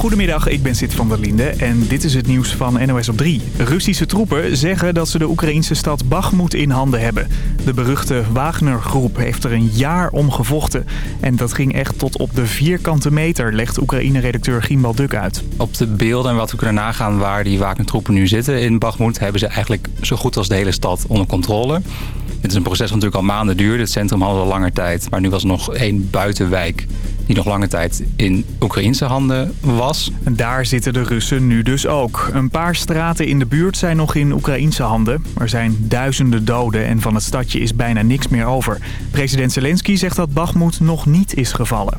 Goedemiddag, ik ben Sid van der Linde en dit is het nieuws van NOS op 3. Russische troepen zeggen dat ze de Oekraïnse stad Bakhmut in handen hebben. De beruchte Wagner-groep heeft er een jaar om gevochten. En dat ging echt tot op de vierkante meter, legt Oekraïne-redacteur Gimbal Duk uit. Op de beelden en wat we kunnen nagaan waar die Wagner-troepen nu zitten in Bakhmut... hebben ze eigenlijk zo goed als de hele stad onder controle. Dit is een proces dat natuurlijk al maanden duurde. Het centrum had al langer tijd. Maar nu was er nog één buitenwijk die nog lange tijd in Oekraïnse handen was. Daar zitten de Russen nu dus ook. Een paar straten in de buurt zijn nog in Oekraïnse handen. Er zijn duizenden doden en van het stadje is bijna niks meer over. President Zelensky zegt dat Bakhmut nog niet is gevallen.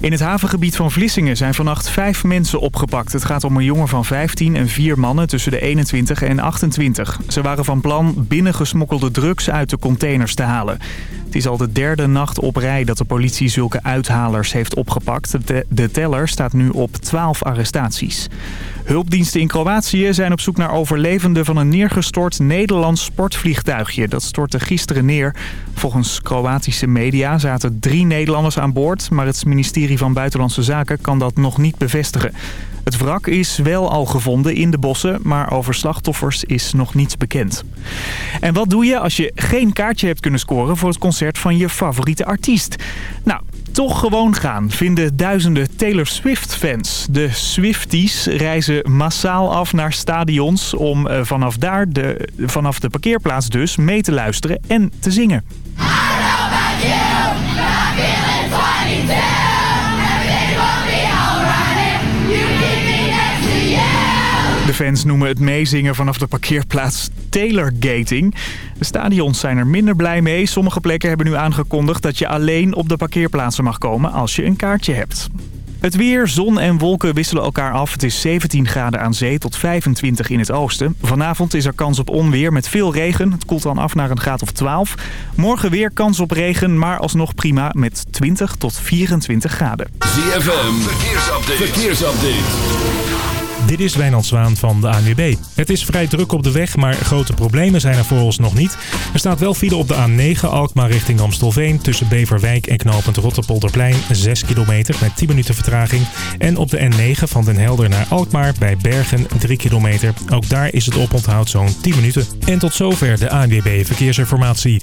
In het havengebied van Vlissingen zijn vannacht vijf mensen opgepakt. Het gaat om een jongen van 15 en vier mannen tussen de 21 en 28. Ze waren van plan binnengesmokkelde drugs uit de containers te halen. Het is al de derde nacht op rij dat de politie zulke uithalers heeft opgepakt. De, teller staat nu op 12 arrestaties. Hulpdiensten in Kroatië zijn op zoek naar overlevenden van een neergestort Nederlands sportvliegtuigje. Dat stortte gisteren neer. Volgens Kroatische media zaten drie Nederlanders aan boord, maar het ministerie van Buitenlandse Zaken kan dat nog niet bevestigen. Het wrak is wel al gevonden in de bossen, maar over slachtoffers is nog niets bekend. En wat doe je als je geen kaartje hebt kunnen scoren voor het concert van je favoriete artiest? Nou, toch gewoon gaan, vinden duizenden Taylor Swift-fans. De Swifties reizen massaal af naar stadions om eh, vanaf daar, de, vanaf de parkeerplaats dus, mee te luisteren en te zingen. De fans noemen het meezingen vanaf de parkeerplaats Taylorgating. De stadions zijn er minder blij mee. Sommige plekken hebben nu aangekondigd dat je alleen op de parkeerplaatsen mag komen als je een kaartje hebt. Het weer, zon en wolken wisselen elkaar af. Het is 17 graden aan zee tot 25 in het oosten. Vanavond is er kans op onweer met veel regen. Het koelt dan af naar een graad of 12. Morgen weer kans op regen, maar alsnog prima met 20 tot 24 graden. ZFM, verkeersupdate. verkeersupdate. Dit is Wijnand Zwaan van de ANWB. Het is vrij druk op de weg, maar grote problemen zijn er voor ons nog niet. Er staat wel file op de A9 Alkmaar richting Amstelveen... tussen Beverwijk en knooppunt Rotterpolderplein 6 kilometer met 10 minuten vertraging. En op de N9 van Den Helder naar Alkmaar bij Bergen 3 kilometer. Ook daar is het oponthoud zo'n 10 minuten. En tot zover de ANWB Verkeersinformatie.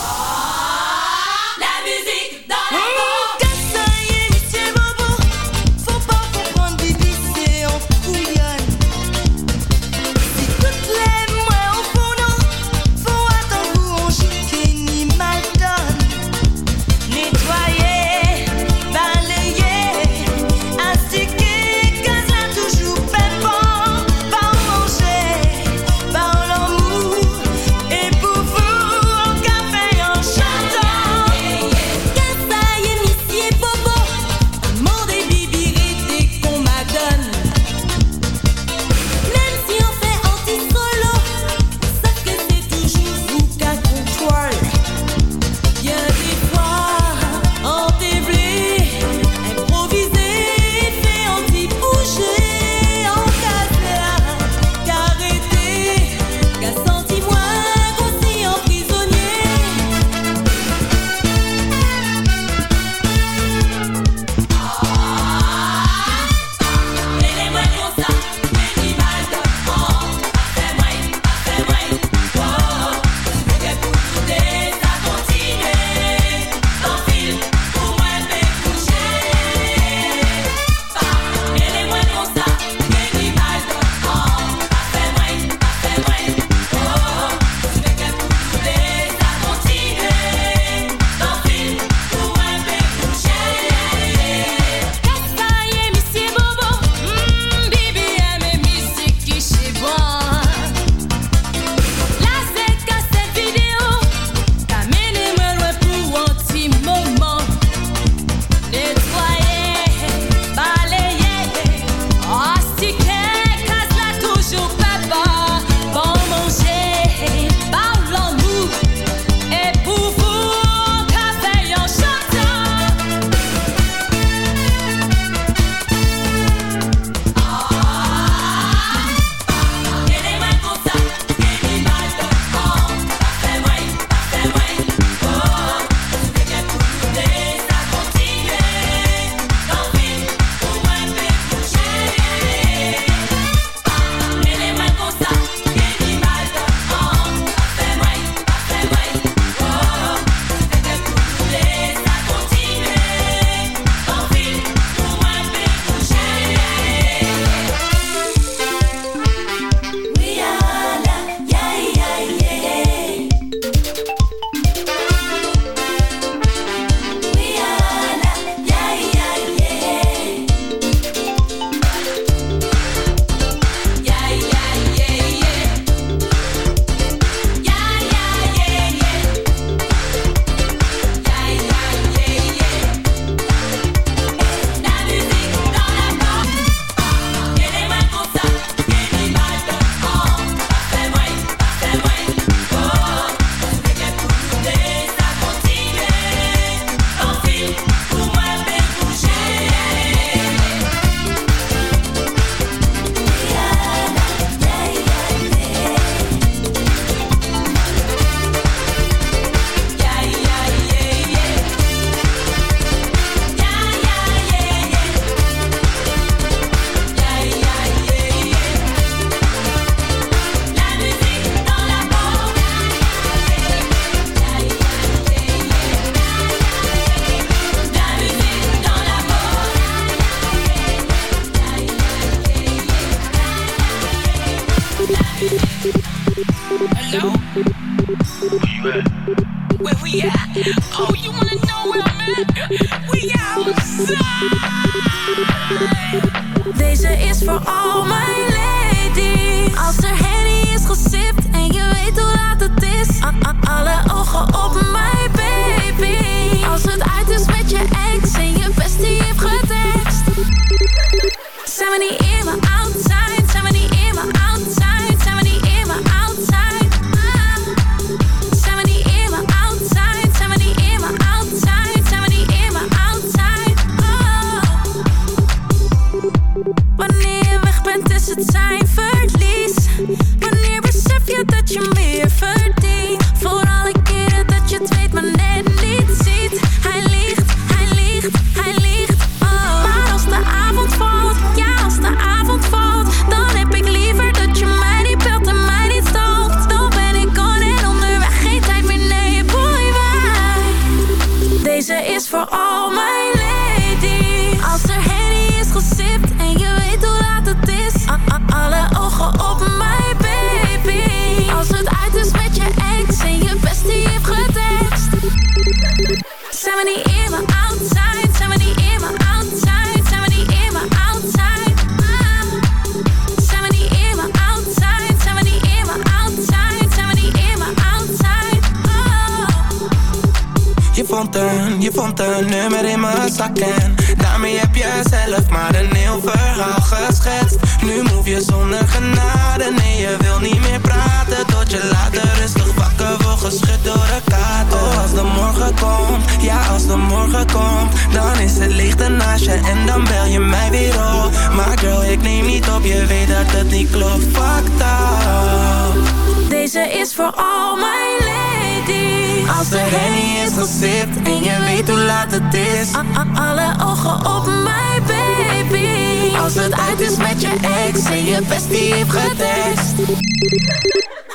je weet hoe laat het is A Alle ogen op mij, baby Als het uit is met je ex En je bestie heeft getest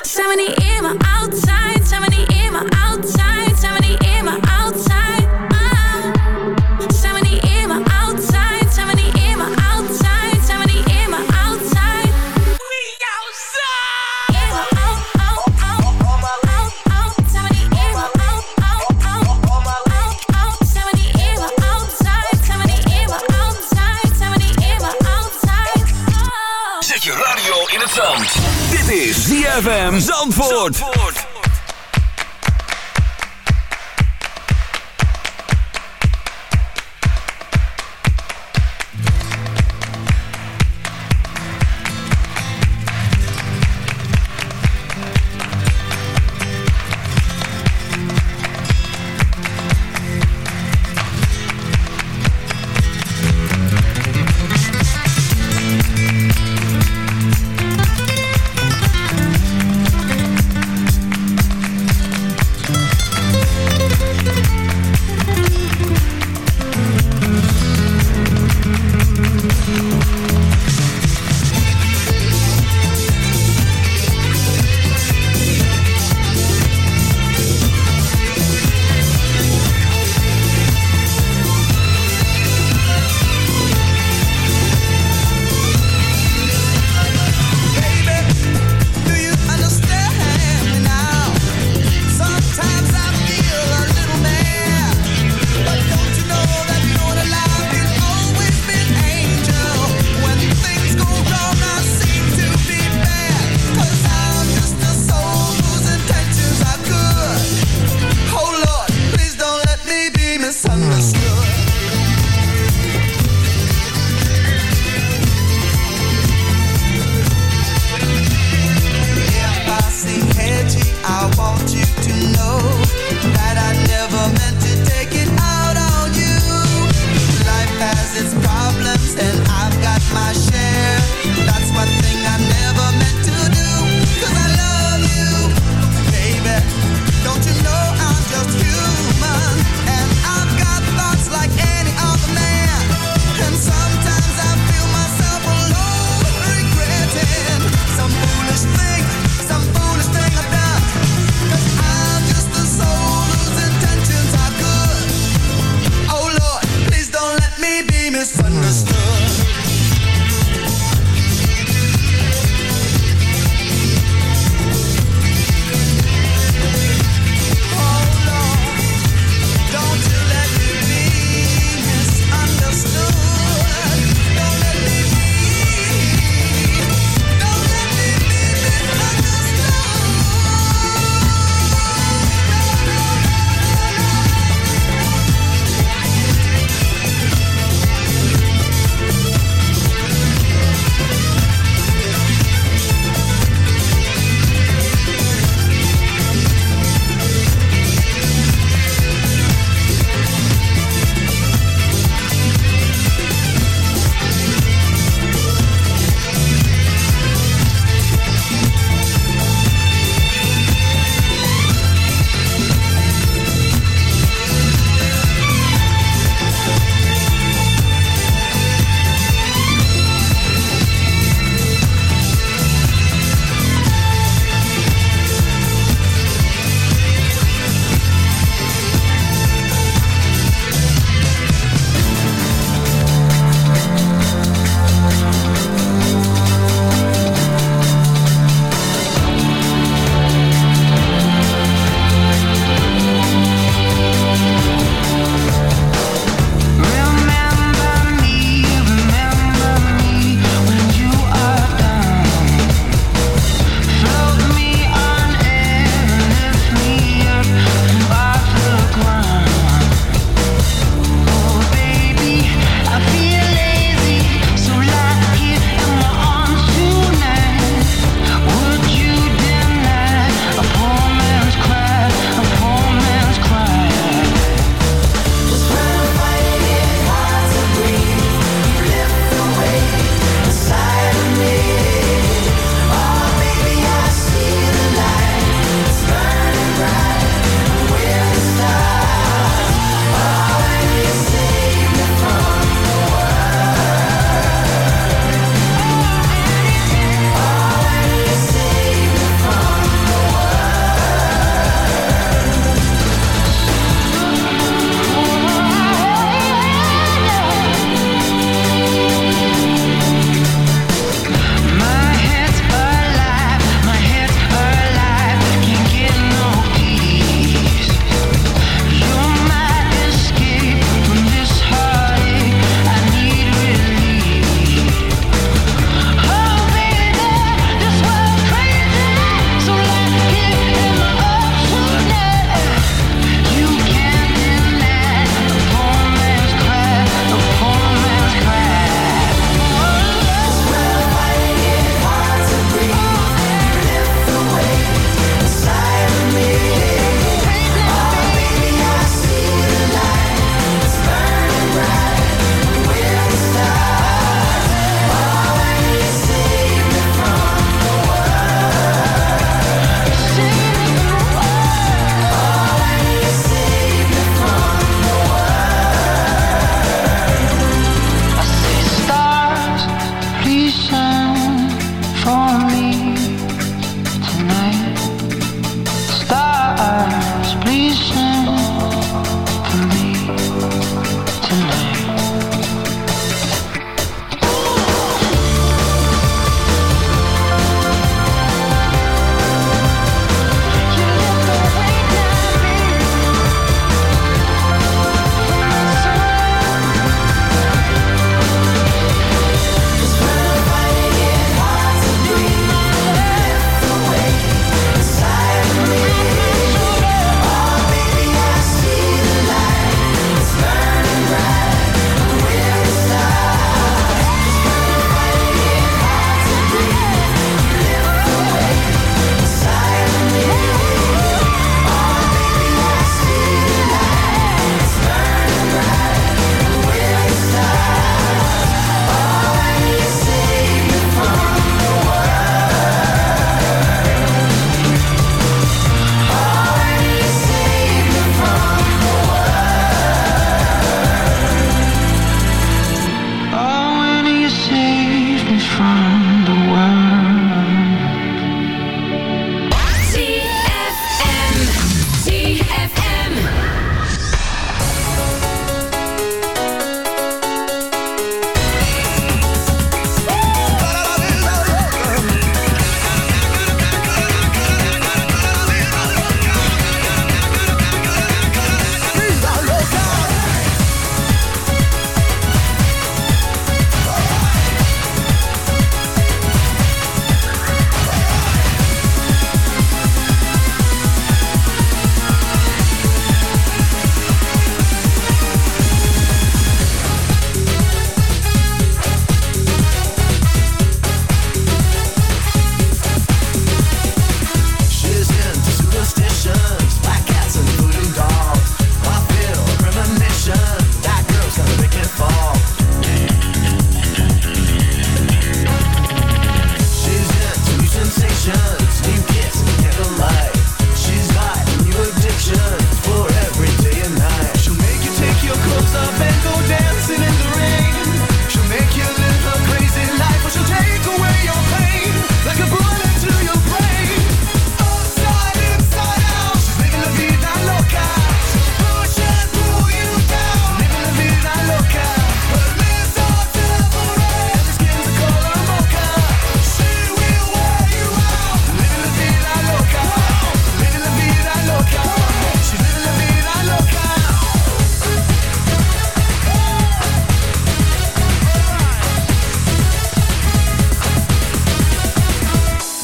Zijn we niet in mijn outside? Zijn we niet in mijn outside? ZFM Zandvoort.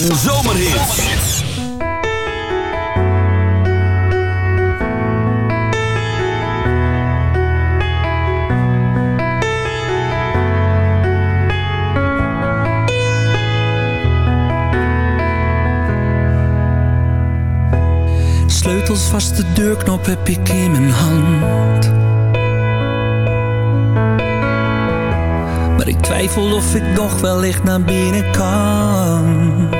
En zomerhits. Sleutels vast, de deurknop heb ik in mijn hand. Maar ik twijfel of ik nog wellicht naar binnen kan.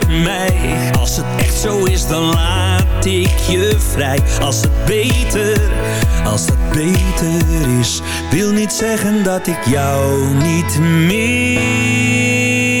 Als het echt zo is dan laat ik je vrij. Als het beter, als dat beter is. Wil niet zeggen dat ik jou niet mis.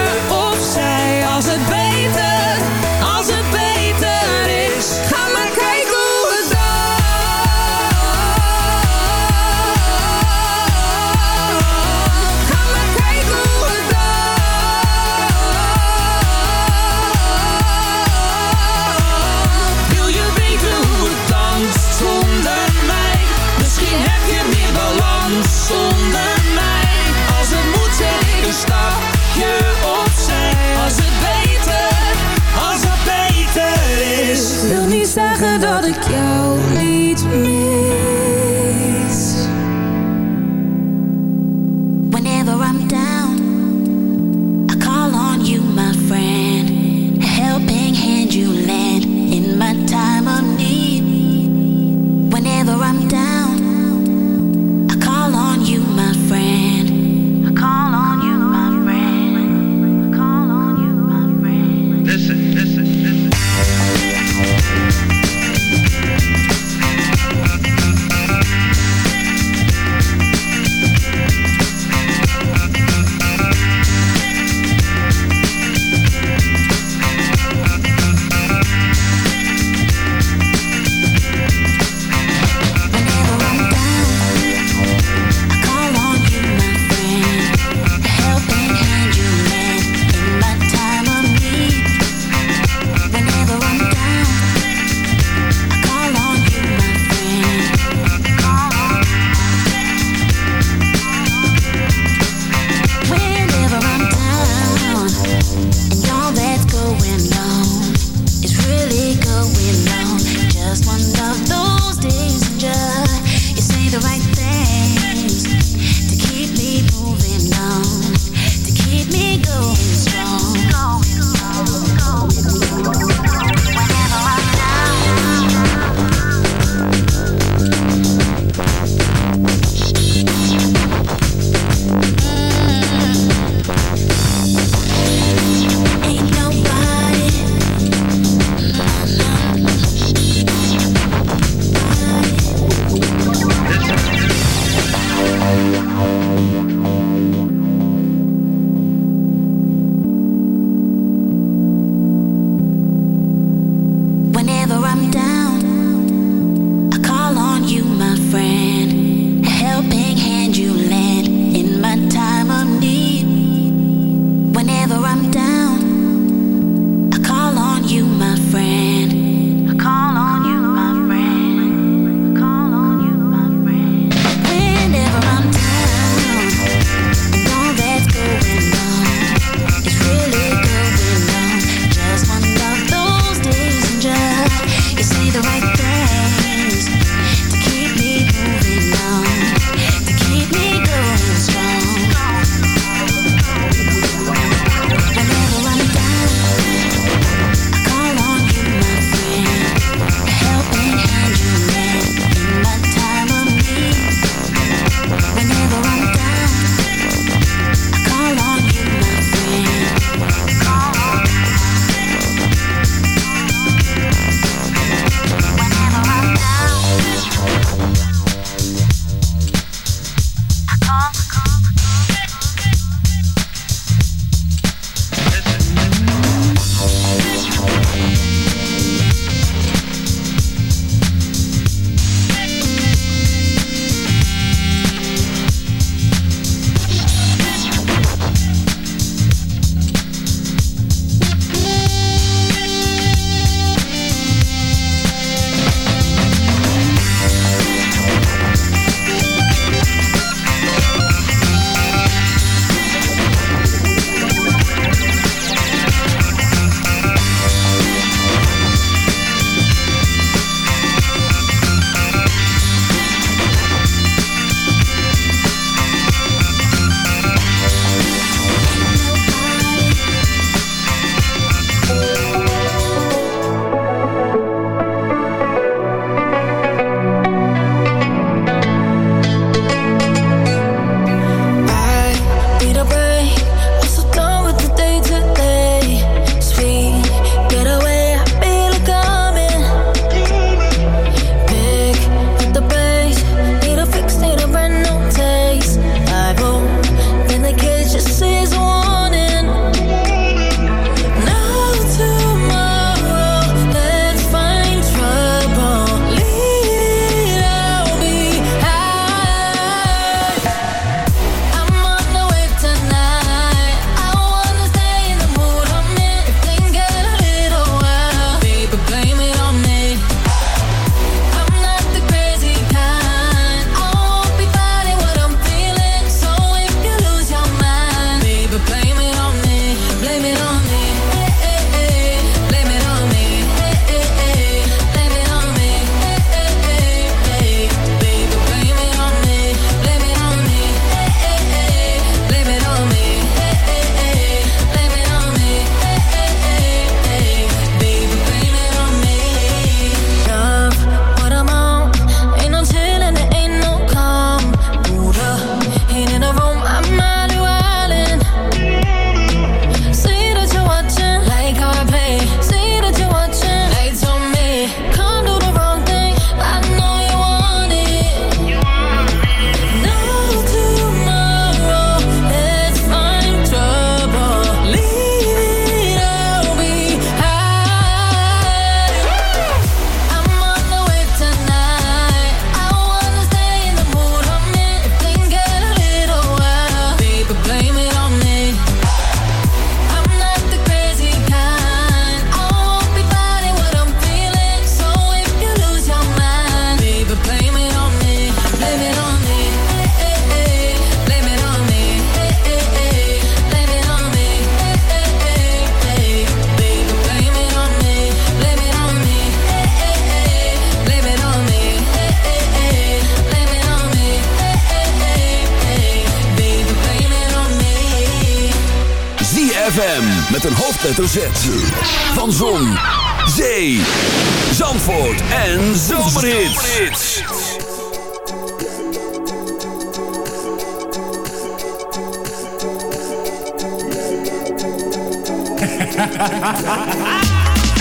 hoofdletter. Van Zon, Zee, Zandvoort en Zomerhits.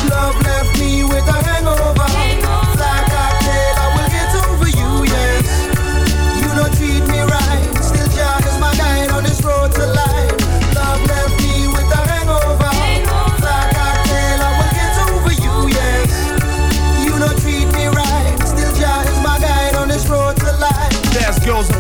Love left me with a hangover.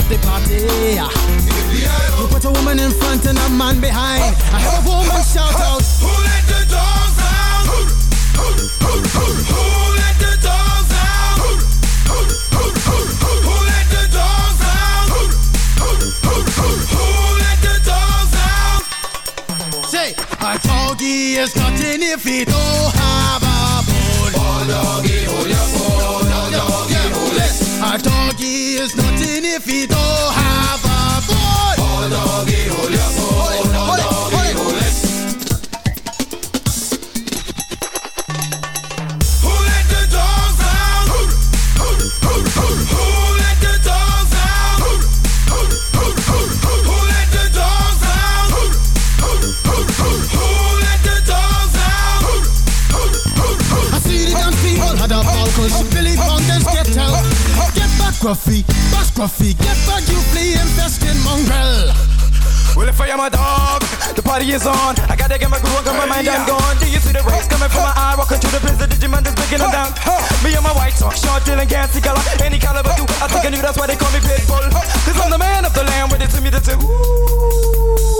up the party. You put a woman in front and a man behind. I have a woman shout out. Who let the dogs out? Who let the dogs out? Who let the dogs out? Who let the dogs out? Say, a doggy is nothing if he don't oh, have a bone. Oh doggy, hold your bone. A doggy is nothing if he don't have a bone. Gruffy, back, Gruffy, get back, you flea infested mongrel. Well, if I am a dog, the party is on. I gotta get my groove on, got my mind, I'm gone. Do you see the rays coming from my eye? Walking through the the Digimon is breaking them down. Me and my white talk, short, dealing, gassy color. Any caliber, do I think I knew that's why they call me Pitbull. Cause I'm the man of the land, with it to me, the two.